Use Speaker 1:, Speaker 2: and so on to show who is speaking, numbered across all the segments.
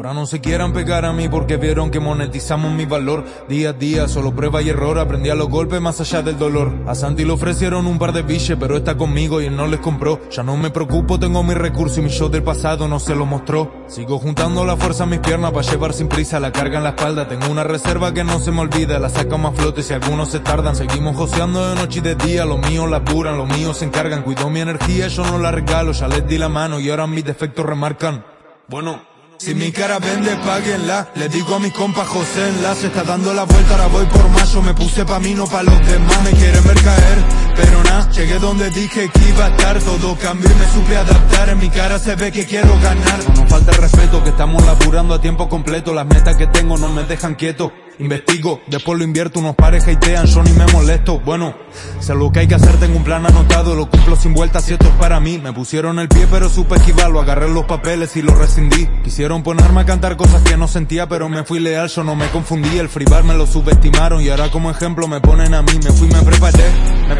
Speaker 1: Ahora no se quieran pegar a mí porque vieron que monetizamos mi valor. Día a día, solo prueba y error, aprendí a los golpes más allá del dolor. A Santi le ofrecieron un par de biches, pero está conmigo y él no les compró. Ya no me preocupo, tengo mi recurso y mi show del pasado no se lo mostró. Sigo juntando la fuerza a mis piernas para llevar sin prisa la carga en la espalda. Tengo una reserva que no se me olvida, la saco más flote si algunos se tardan. Seguimos joseando de noche y de día, los míos laburan, los míos se encargan. Cuido mi energía, yo no la regalo, ya les di la mano y ahora mis defectos remarcan. Bueno, si mi cara vende, páguenla. Le digo a mis compas José en se está dando la vuelta, ahora voy por más. Yo me puse pa' mí, no pa' los demás. Me quieren ver caer, pero nada. Llegué donde dije que iba a estar. Todo cambió y me supe adaptar. En mi cara se ve que quiero ganar. No nos falta el respeto, que estamos laburando a tiempo completo. Las metas que tengo no me dejan quieto. Investigo, después lo invierto, unos pares hatean, yo ni me molesto. Bueno, sé lo que hay que hacer, tengo un plan anotado, lo cumplo sin vueltas si esto es para mí. Me pusieron el pie pero supe esquivarlo, agarré los papeles y lo rescindí. Quisieron ponerme a cantar cosas que no sentía, pero me fui leal, yo no me confundí. El fribar me lo subestimaron y ahora como ejemplo me ponen a mí. Me fui, me preparé, me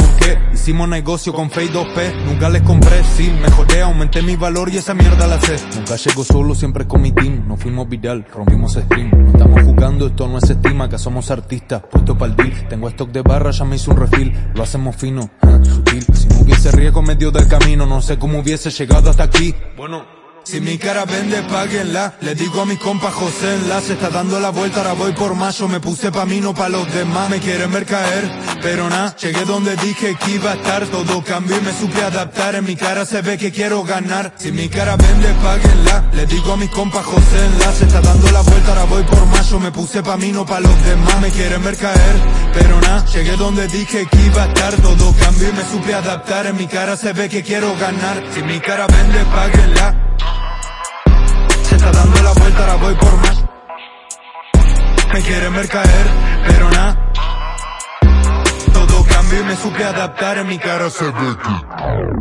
Speaker 1: hicimos negocio con Fade 2P. Nunca les compré, sí, mejoré, aumenté mi valor y esa mierda la sé. Nunca llego solo, siempre con mi team. No fuimos viral, rompimos stream. No estamos jugando, esto no es estima, que somos artistas. Puesto para el deal, tengo stock de barra, ya me hice un refil. Lo hacemos fino, sutil. Si no hubiese riesgo medio del camino, no sé cómo hubiese llegado hasta aquí. Bueno. Si mi cara vende, páguenla. Le digo a mis compas José se está dando la vuelta, ahora voy por más. Yo me puse pa' mí, no pa' los demás. Me quieren ver caer, pero nada. Llegué donde dije que iba a estar, todo cambió y me supe adaptar. En mi cara se ve que quiero ganar. Si mi cara vende, páguenla. Le digo a mis compas José se está dando la vuelta, ahora voy por más. Yo me puse pa' mí, no pa' los demás. Me quieren ver caer, pero nada. Llegué donde dije que iba a estar, todo cambió y me supe adaptar. En mi cara se ve que quiero ganar. Si mi cara vende, páguenla está dando la vuelta, ahora voy por más. Me quieren ver caer, pero nada. Todo cambió y me supe adaptar en mi cara se ve